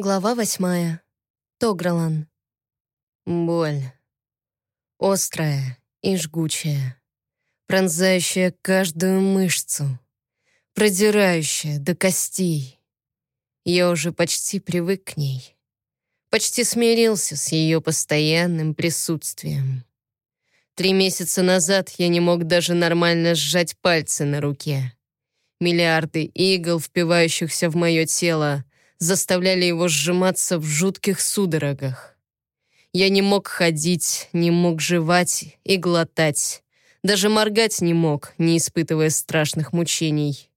Глава восьмая. Тогралан. Боль. Острая и жгучая, пронзающая каждую мышцу, продирающая до костей. Я уже почти привык к ней, почти смирился с ее постоянным присутствием. Три месяца назад я не мог даже нормально сжать пальцы на руке. Миллиарды игл, впивающихся в мое тело, заставляли его сжиматься в жутких судорогах. Я не мог ходить, не мог жевать и глотать. Даже моргать не мог, не испытывая страшных мучений.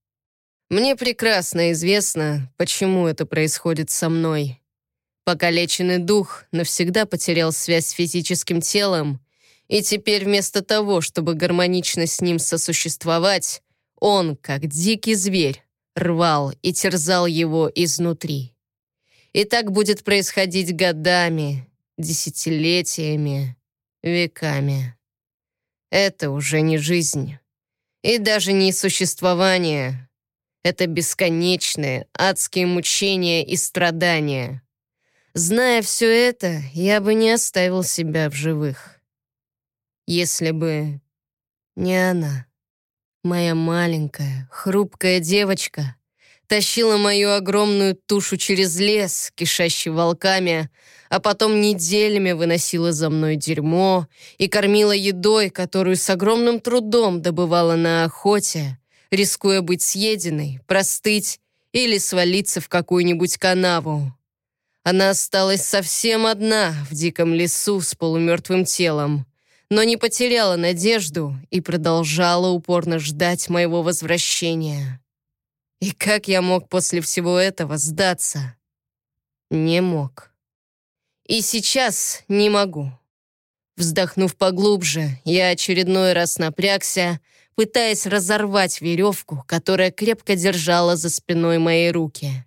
Мне прекрасно известно, почему это происходит со мной. Покалеченный дух навсегда потерял связь с физическим телом, и теперь вместо того, чтобы гармонично с ним сосуществовать, он, как дикий зверь, рвал и терзал его изнутри. И так будет происходить годами, десятилетиями, веками. Это уже не жизнь. И даже не существование. Это бесконечные адские мучения и страдания. Зная все это, я бы не оставил себя в живых. Если бы не она. Моя маленькая, хрупкая девочка тащила мою огромную тушу через лес, кишащий волками, а потом неделями выносила за мной дерьмо и кормила едой, которую с огромным трудом добывала на охоте, рискуя быть съеденной, простыть или свалиться в какую-нибудь канаву. Она осталась совсем одна в диком лесу с полумертвым телом но не потеряла надежду и продолжала упорно ждать моего возвращения. И как я мог после всего этого сдаться? Не мог. И сейчас не могу. Вздохнув поглубже, я очередной раз напрягся, пытаясь разорвать веревку, которая крепко держала за спиной мои руки.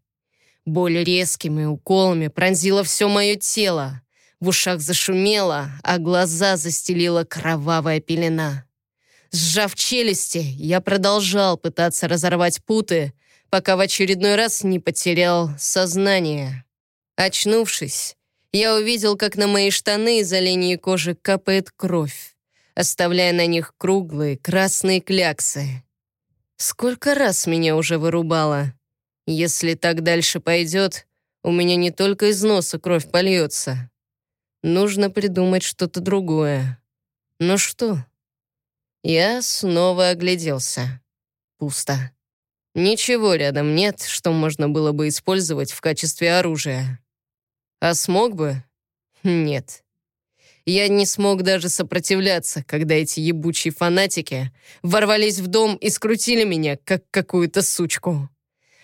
Боль резкими уколами пронзила все мое тело. В ушах зашумело, а глаза застелила кровавая пелена. Сжав челюсти, я продолжал пытаться разорвать путы, пока в очередной раз не потерял сознание. Очнувшись, я увидел, как на мои штаны из оленьей кожи капает кровь, оставляя на них круглые красные кляксы. Сколько раз меня уже вырубало? Если так дальше пойдет, у меня не только из носа кровь польется. Нужно придумать что-то другое. Но что? Я снова огляделся. Пусто. Ничего рядом нет, что можно было бы использовать в качестве оружия. А смог бы? Нет. Я не смог даже сопротивляться, когда эти ебучие фанатики ворвались в дом и скрутили меня, как какую-то сучку.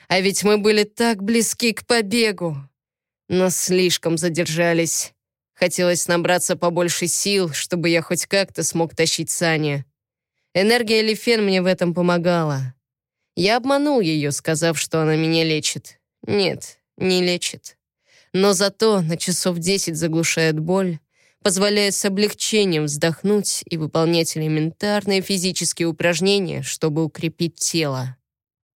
А ведь мы были так близки к побегу. Но слишком задержались. Хотелось набраться побольше сил, чтобы я хоть как-то смог тащить сани. Энергия Лифен мне в этом помогала. Я обманул ее, сказав, что она меня лечит. Нет, не лечит. Но зато на часов десять заглушает боль, позволяет с облегчением вздохнуть и выполнять элементарные физические упражнения, чтобы укрепить тело.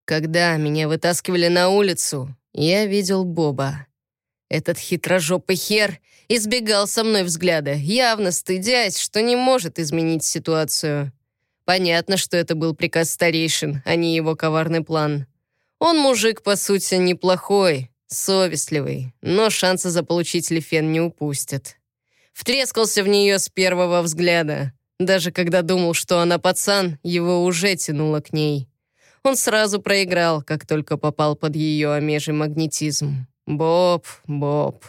Когда меня вытаскивали на улицу, я видел Боба. Этот хитрожопый хер избегал со мной взгляда, явно стыдясь, что не может изменить ситуацию. Понятно, что это был приказ старейшин, а не его коварный план. Он мужик, по сути, неплохой, совестливый, но шанса заполучить Лефен не упустит. Втрескался в нее с первого взгляда. Даже когда думал, что она пацан, его уже тянуло к ней. Он сразу проиграл, как только попал под ее омежий магнетизм. «Боб, Боб,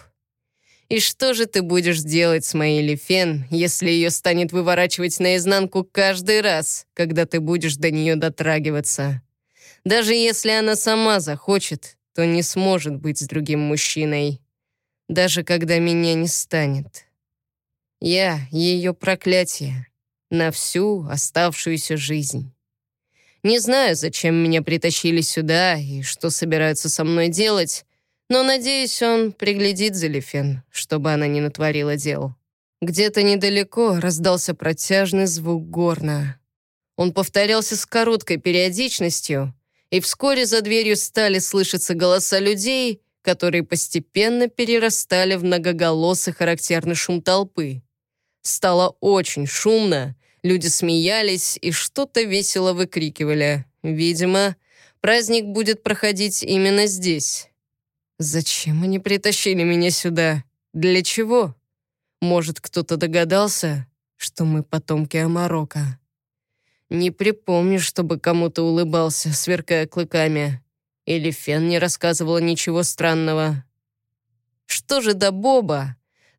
и что же ты будешь делать с моей Лифен, если ее станет выворачивать наизнанку каждый раз, когда ты будешь до нее дотрагиваться? Даже если она сама захочет, то не сможет быть с другим мужчиной, даже когда меня не станет. Я — ее проклятие на всю оставшуюся жизнь. Не знаю, зачем меня притащили сюда и что собираются со мной делать, но, надеюсь, он приглядит за Лифен, чтобы она не натворила дел. Где-то недалеко раздался протяжный звук горна. Он повторялся с короткой периодичностью, и вскоре за дверью стали слышаться голоса людей, которые постепенно перерастали в многоголосый характерный шум толпы. Стало очень шумно, люди смеялись и что-то весело выкрикивали. Видимо, праздник будет проходить именно здесь. Зачем они притащили меня сюда? Для чего? Может, кто-то догадался, что мы потомки Амарока? Не припомню, чтобы кому-то улыбался, сверкая клыками. Или Фен не рассказывала ничего странного. Что же до Боба,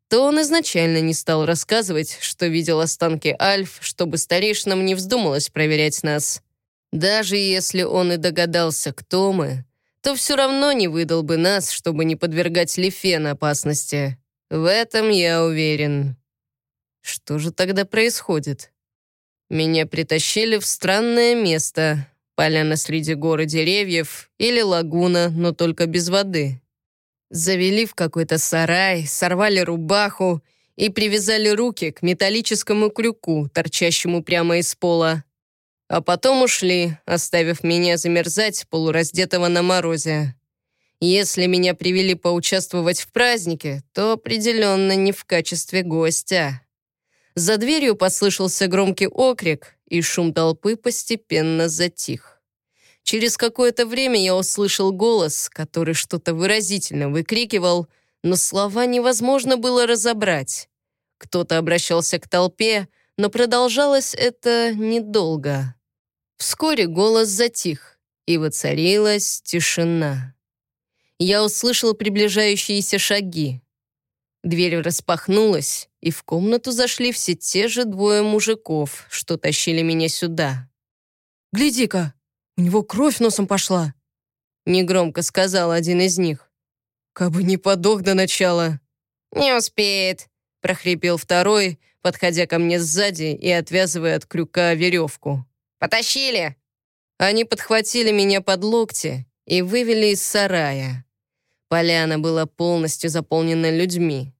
то он изначально не стал рассказывать, что видел останки Альф, чтобы старейшинам не вздумалось проверять нас. Даже если он и догадался, кто мы, то все равно не выдал бы нас, чтобы не подвергать Лифен опасности. В этом я уверен. Что же тогда происходит? Меня притащили в странное место. Поляна среди гор и деревьев или лагуна, но только без воды. Завели в какой-то сарай, сорвали рубаху и привязали руки к металлическому крюку, торчащему прямо из пола. А потом ушли, оставив меня замерзать полураздетого на морозе. Если меня привели поучаствовать в празднике, то определенно не в качестве гостя. За дверью послышался громкий окрик, и шум толпы постепенно затих. Через какое-то время я услышал голос, который что-то выразительно выкрикивал, но слова невозможно было разобрать. Кто-то обращался к толпе, но продолжалось это недолго. Вскоре голос затих, и воцарилась тишина. Я услышал приближающиеся шаги. Дверь распахнулась, и в комнату зашли все те же двое мужиков, что тащили меня сюда. «Гляди-ка!» У него кровь носом пошла!» Негромко сказал один из них. «Кабы не подох до начала!» «Не успеет!» прохрипел второй, подходя ко мне сзади и отвязывая от крюка веревку. «Потащили!» Они подхватили меня под локти и вывели из сарая. Поляна была полностью заполнена людьми.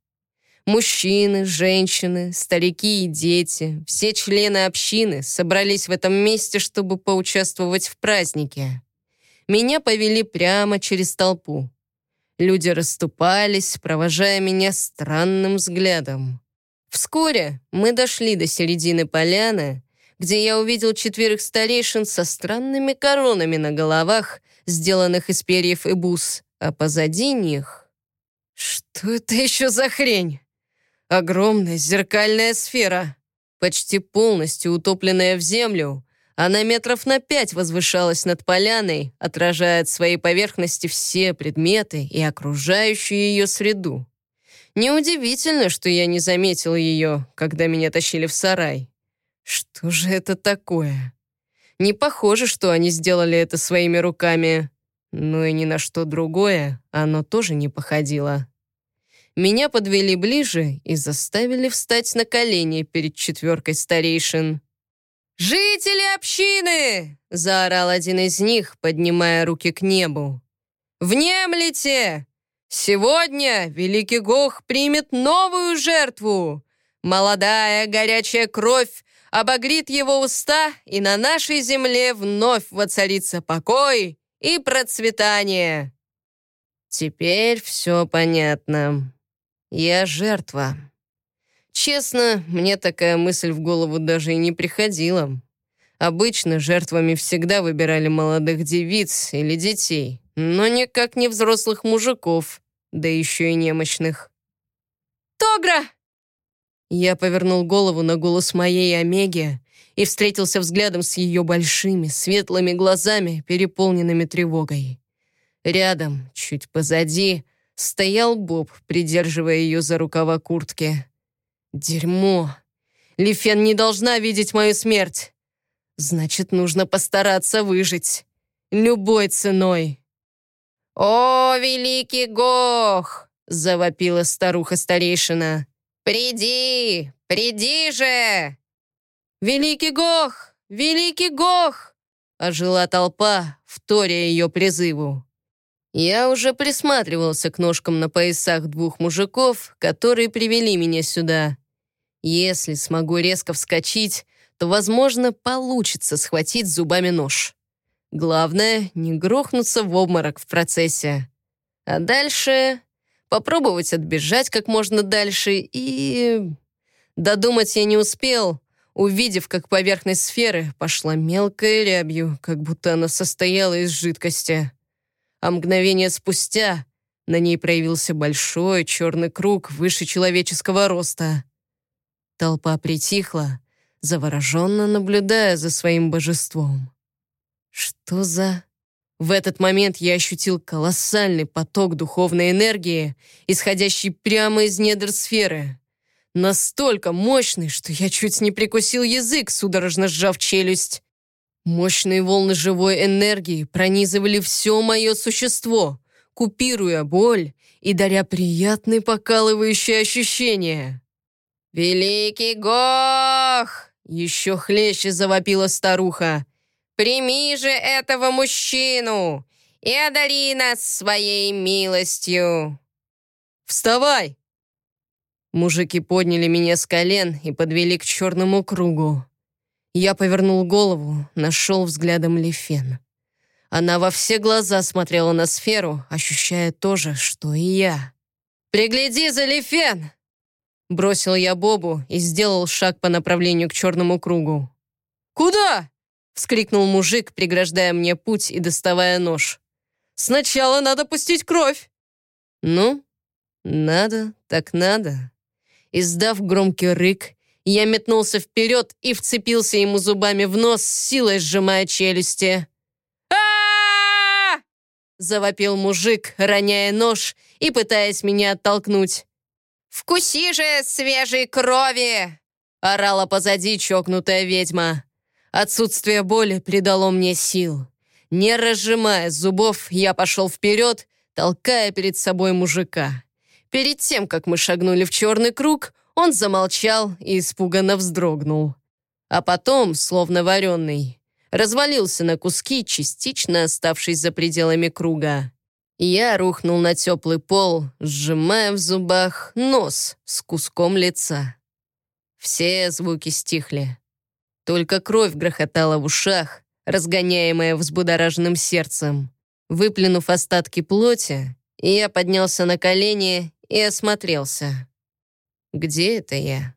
Мужчины, женщины, старики и дети, все члены общины собрались в этом месте, чтобы поучаствовать в празднике. Меня повели прямо через толпу. Люди расступались, провожая меня странным взглядом. Вскоре мы дошли до середины поляны, где я увидел четверых старейшин со странными коронами на головах, сделанных из перьев и бус, а позади них... Что это еще за хрень? Огромная зеркальная сфера, почти полностью утопленная в землю, она метров на пять возвышалась над поляной, отражая от своей поверхности все предметы и окружающую ее среду. Неудивительно, что я не заметил ее, когда меня тащили в сарай. Что же это такое? Не похоже, что они сделали это своими руками. Но и ни на что другое оно тоже не походило. Меня подвели ближе и заставили встать на колени перед четверкой старейшин. «Жители общины!» — заорал один из них, поднимая руки к небу. «Внемлите! Сегодня Великий Гох примет новую жертву. Молодая горячая кровь обогрит его уста, и на нашей земле вновь воцарится покой и процветание». Теперь все понятно. Я жертва. Честно, мне такая мысль в голову даже и не приходила. Обычно жертвами всегда выбирали молодых девиц или детей, но никак не взрослых мужиков, да еще и немощных. «Тогра!» Я повернул голову на голос моей Омеги и встретился взглядом с ее большими, светлыми глазами, переполненными тревогой. Рядом, чуть позади, стоял Боб, придерживая ее за рукава куртки. «Дерьмо! Лифен не должна видеть мою смерть! Значит, нужно постараться выжить. Любой ценой!» «О, великий Гох!» — завопила старуха-старейшина. «Приди! Приди же!» «Великий Гох! Великий Гох!» — ожила толпа, вторя ее призыву. Я уже присматривался к ножкам на поясах двух мужиков, которые привели меня сюда. Если смогу резко вскочить, то, возможно, получится схватить зубами нож. Главное, не грохнуться в обморок в процессе. А дальше попробовать отбежать как можно дальше и... Додумать я не успел, увидев, как поверхность сферы пошла мелкой рябью, как будто она состояла из жидкости. А мгновение спустя на ней проявился большой черный круг выше человеческого роста. Толпа притихла, завороженно наблюдая за своим божеством. Что за... В этот момент я ощутил колоссальный поток духовной энергии, исходящий прямо из недр сферы. Настолько мощный, что я чуть не прикусил язык, судорожно сжав челюсть. Мощные волны живой энергии пронизывали все мое существо, купируя боль и даря приятные покалывающие ощущения. «Великий Гох!» — еще хлеще завопила старуха. «Прими же этого мужчину и одари нас своей милостью!» «Вставай!» Мужики подняли меня с колен и подвели к черному кругу. Я повернул голову, нашел взглядом Лифен. Она во все глаза смотрела на сферу, ощущая то же, что и я. «Пригляди за Лифен!» Бросил я Бобу и сделал шаг по направлению к черному кругу. «Куда?» — вскрикнул мужик, преграждая мне путь и доставая нож. «Сначала надо пустить кровь!» «Ну, надо, так надо». Издав громкий рык, я метнулся вперед и вцепился ему зубами в нос, силой сжимая челюсти. Завопил мужик, роняя нож и пытаясь меня оттолкнуть. «Вкуси же свежей крови!» орала позади чокнутая ведьма. Отсутствие боли придало мне сил. Не разжимая зубов, я пошел вперед, толкая перед собой мужика. Перед тем, как мы шагнули в черный круг, он замолчал и испуганно вздрогнул. А потом, словно вареный, развалился на куски, частично оставшись за пределами круга. Я рухнул на теплый пол, сжимая в зубах нос с куском лица. Все звуки стихли. Только кровь грохотала в ушах, разгоняемая взбудораженным сердцем. Выплюнув остатки плоти, я поднялся на колени и осмотрелся. Где это я?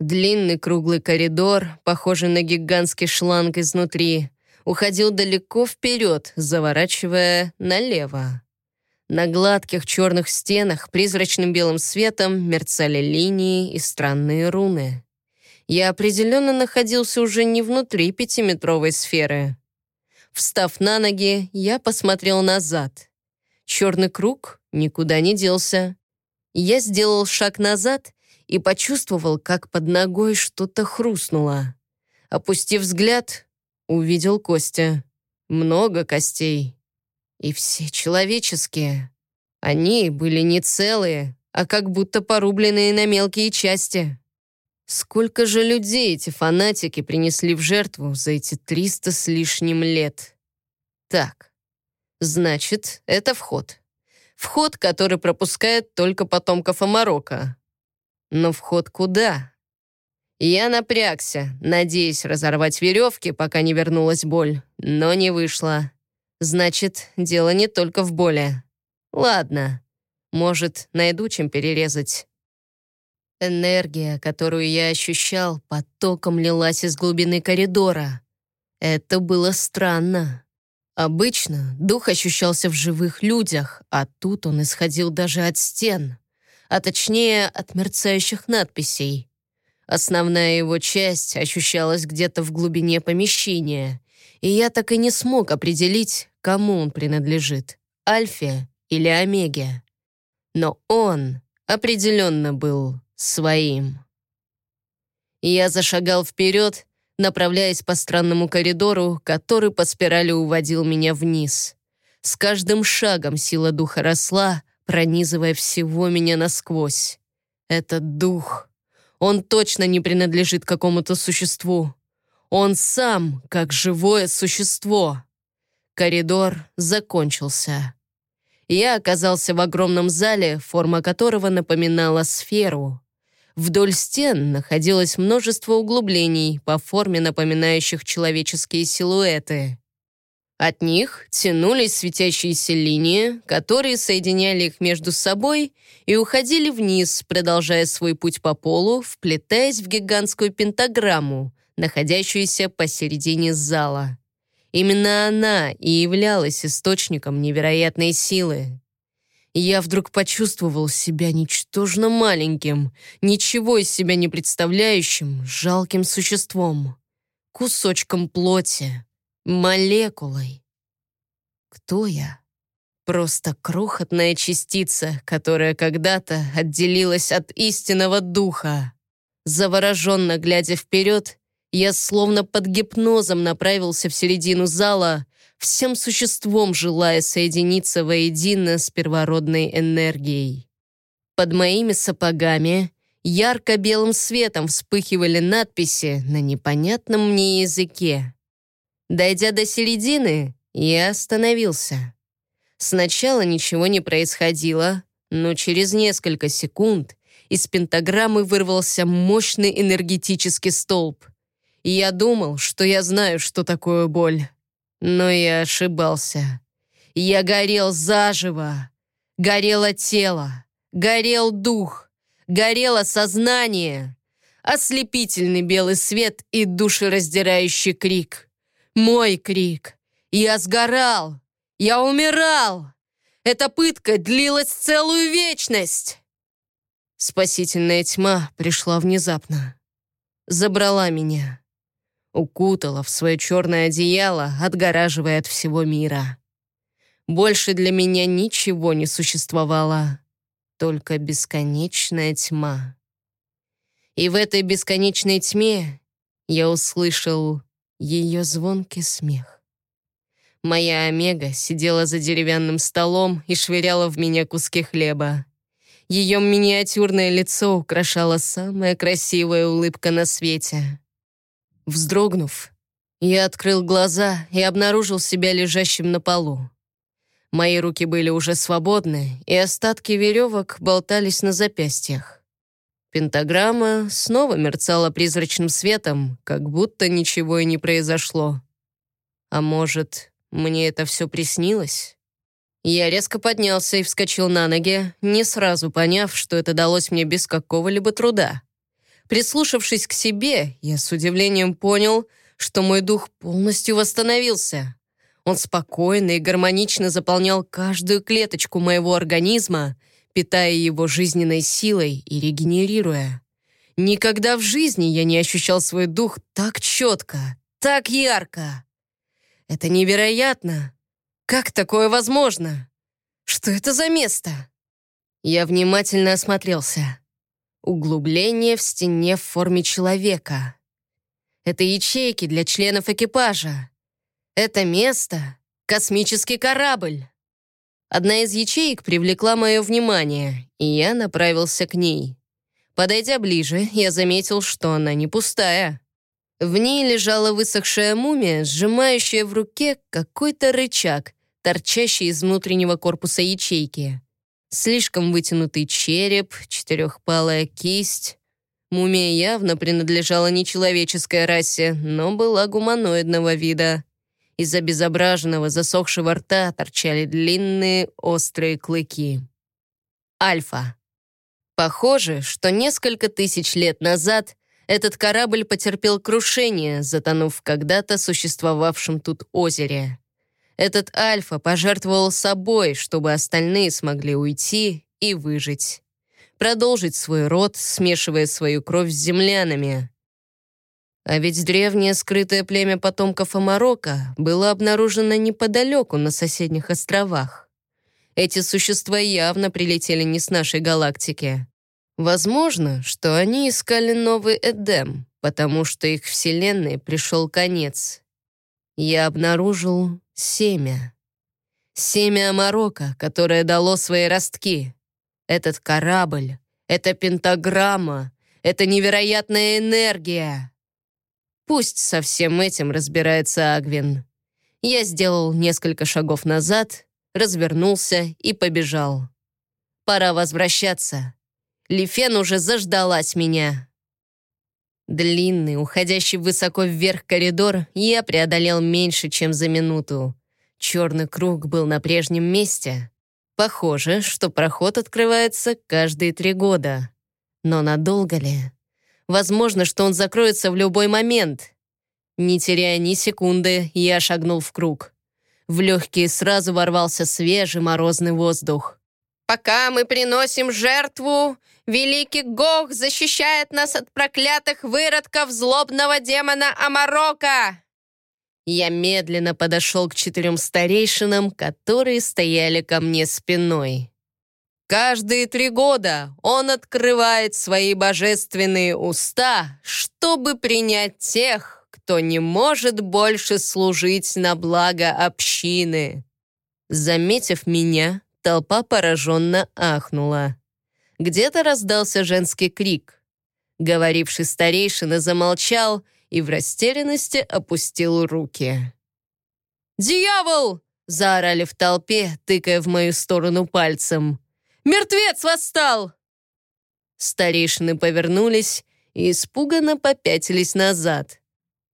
Длинный круглый коридор, похожий на гигантский шланг изнутри, уходил далеко вперед, заворачивая налево. На гладких черных стенах призрачным белым светом мерцали линии и странные руны. Я определенно находился уже не внутри пятиметровой сферы. Встав на ноги, я посмотрел назад. Черный круг никуда не делся. Я сделал шаг назад и почувствовал, как под ногой что-то хрустнуло. Опустив взгляд, увидел Костя. Много костей. И все человеческие. Они были не целые, а как будто порубленные на мелкие части. Сколько же людей эти фанатики принесли в жертву за эти триста с лишним лет? Так, значит, это вход. Вход, который пропускает только потомков Амарока. Но вход куда? Я напрягся, надеясь разорвать веревки, пока не вернулась боль, но не вышло. Значит, дело не только в боли. Ладно, может, найду чем перерезать. Энергия, которую я ощущал, потоком лилась из глубины коридора. Это было странно. Обычно дух ощущался в живых людях, а тут он исходил даже от стен, а точнее от мерцающих надписей. Основная его часть ощущалась где-то в глубине помещения, и я так и не смог определить, кому он принадлежит — Альфе или Омеге. Но он определенно был своим. Я зашагал вперед, направляясь по странному коридору, который по спирали уводил меня вниз. С каждым шагом сила духа росла, пронизывая всего меня насквозь. Этот дух, он точно не принадлежит какому-то существу. Он сам, как живое существо. Коридор закончился. Я оказался в огромном зале, форма которого напоминала сферу. Вдоль стен находилось множество углублений по форме, напоминающих человеческие силуэты. От них тянулись светящиеся линии, которые соединяли их между собой и уходили вниз, продолжая свой путь по полу, вплетаясь в гигантскую пентаграмму, находящуюся посередине зала. Именно она и являлась источником невероятной силы. Я вдруг почувствовал себя ничтожно маленьким, ничего из себя не представляющим, жалким существом, кусочком плоти, молекулой. Кто я? Просто крохотная частица, которая когда-то отделилась от истинного духа. Завороженно глядя вперед, я словно под гипнозом направился в середину зала, всем существом желая соединиться воедино с первородной энергией. Под моими сапогами ярко-белым светом вспыхивали надписи на непонятном мне языке. Дойдя до середины, я остановился. Сначала ничего не происходило, но через несколько секунд из пентаграммы вырвался мощный энергетический столб — я думал, что я знаю, что такое боль. Но я ошибался. Я горел заживо. Горело тело. Горел дух. Горело сознание. Ослепительный белый свет и душераздирающий крик. Мой крик. Я сгорал. Я умирал. Эта пытка длилась целую вечность. Спасительная тьма пришла внезапно. Забрала меня укутала в свое черное одеяло, отгораживая от всего мира. Больше для меня ничего не существовало, только бесконечная тьма. И в этой бесконечной тьме я услышал ее звонкий смех. Моя Омега сидела за деревянным столом и швыряла в меня куски хлеба. Ее миниатюрное лицо украшала самая красивая улыбка на свете. Вздрогнув, я открыл глаза и обнаружил себя лежащим на полу. Мои руки были уже свободны, и остатки веревок болтались на запястьях. Пентаграмма снова мерцала призрачным светом, как будто ничего и не произошло. А может, мне это все приснилось? Я резко поднялся и вскочил на ноги, не сразу поняв, что это далось мне без какого-либо труда. Прислушавшись к себе, я с удивлением понял, что мой дух полностью восстановился. Он спокойно и гармонично заполнял каждую клеточку моего организма, питая его жизненной силой и регенерируя. Никогда в жизни я не ощущал свой дух так четко, так ярко. Это невероятно. Как такое возможно? Что это за место? Я внимательно осмотрелся. Углубление в стене в форме человека. Это ячейки для членов экипажа. Это место — космический корабль. Одна из ячеек привлекла мое внимание, и я направился к ней. Подойдя ближе, я заметил, что она не пустая. В ней лежала высохшая мумия, сжимающая в руке какой-то рычаг, торчащий из внутреннего корпуса ячейки. Слишком вытянутый череп, четырехпалая кисть. Мумия явно принадлежала не человеческой расе, но была гуманоидного вида. Из обезображенного засохшего рта торчали длинные острые клыки. Альфа. Похоже, что несколько тысяч лет назад этот корабль потерпел крушение, затонув когда-то существовавшем тут озере. Этот Альфа пожертвовал собой, чтобы остальные смогли уйти и выжить. Продолжить свой род, смешивая свою кровь с землянами. А ведь древнее скрытое племя потомков Амарока было обнаружено неподалеку на соседних островах. Эти существа явно прилетели не с нашей галактики. Возможно, что они искали новый Эдем, потому что их вселенной пришел конец. Я обнаружил Семя. Семя Амарока, которое дало свои ростки. Этот корабль, эта пентаграмма, эта невероятная энергия. Пусть со всем этим разбирается Агвин. Я сделал несколько шагов назад, развернулся и побежал. Пора возвращаться. Лифен уже заждалась меня. Длинный, уходящий высоко вверх коридор я преодолел меньше, чем за минуту. Черный круг был на прежнем месте. Похоже, что проход открывается каждые три года. Но надолго ли? Возможно, что он закроется в любой момент. Не теряя ни секунды, я шагнул в круг. В легкие сразу ворвался свежий морозный воздух. «Пока мы приносим жертву, великий Гог защищает нас от проклятых выродков злобного демона Амарока!» Я медленно подошел к четырем старейшинам, которые стояли ко мне спиной. Каждые три года он открывает свои божественные уста, чтобы принять тех, кто не может больше служить на благо общины. Заметив меня, толпа пораженно ахнула. Где-то раздался женский крик. Говоривший старейшина замолчал и в растерянности опустил руки. «Дьявол!» — заорали в толпе, тыкая в мою сторону пальцем. «Мертвец восстал!» Старейшины повернулись и испуганно попятились назад.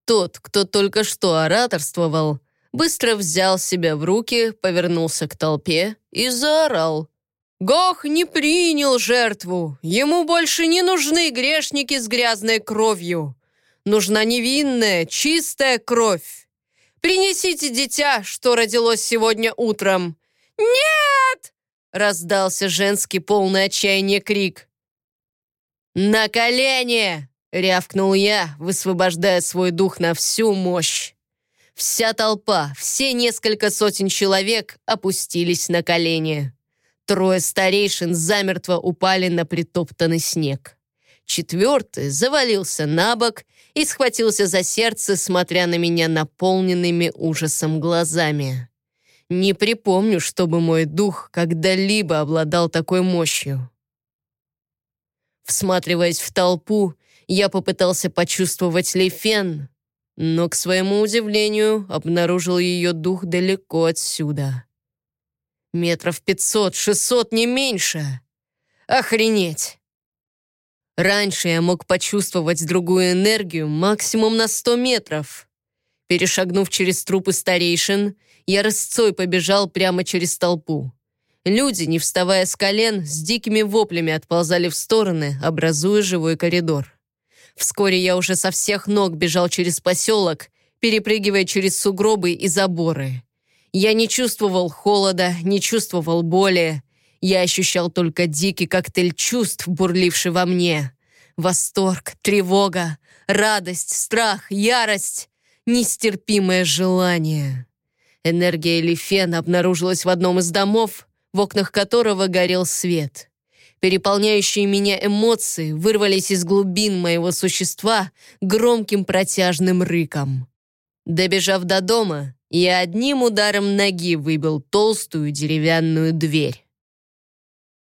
Тот, кто только что ораторствовал, быстро взял себя в руки, повернулся к толпе и заорал. «Гох не принял жертву! Ему больше не нужны грешники с грязной кровью! Нужна невинная, чистая кровь. Принесите дитя, что родилось сегодня утром». «Нет!» — раздался женский полный отчаяния крик. «На колени!» — рявкнул я, высвобождая свой дух на всю мощь. Вся толпа, все несколько сотен человек опустились на колени. Трое старейшин замертво упали на притоптанный снег. Четвертый завалился на бок и схватился за сердце, смотря на меня наполненными ужасом глазами. Не припомню, чтобы мой дух когда-либо обладал такой мощью. Всматриваясь в толпу, я попытался почувствовать Лефен, но, к своему удивлению, обнаружил ее дух далеко отсюда. Метров пятьсот, шестьсот, не меньше. Охренеть! Раньше я мог почувствовать другую энергию максимум на 100 метров. Перешагнув через трупы старейшин, я рысцой побежал прямо через толпу. Люди, не вставая с колен, с дикими воплями отползали в стороны, образуя живой коридор. Вскоре я уже со всех ног бежал через поселок, перепрыгивая через сугробы и заборы. Я не чувствовал холода, не чувствовал боли. Я ощущал только дикий коктейль чувств, бурливший во мне. Восторг, тревога, радость, страх, ярость, нестерпимое желание. Энергия Лифена обнаружилась в одном из домов, в окнах которого горел свет. Переполняющие меня эмоции вырвались из глубин моего существа громким протяжным рыком. Добежав до дома, я одним ударом ноги выбил толстую деревянную дверь.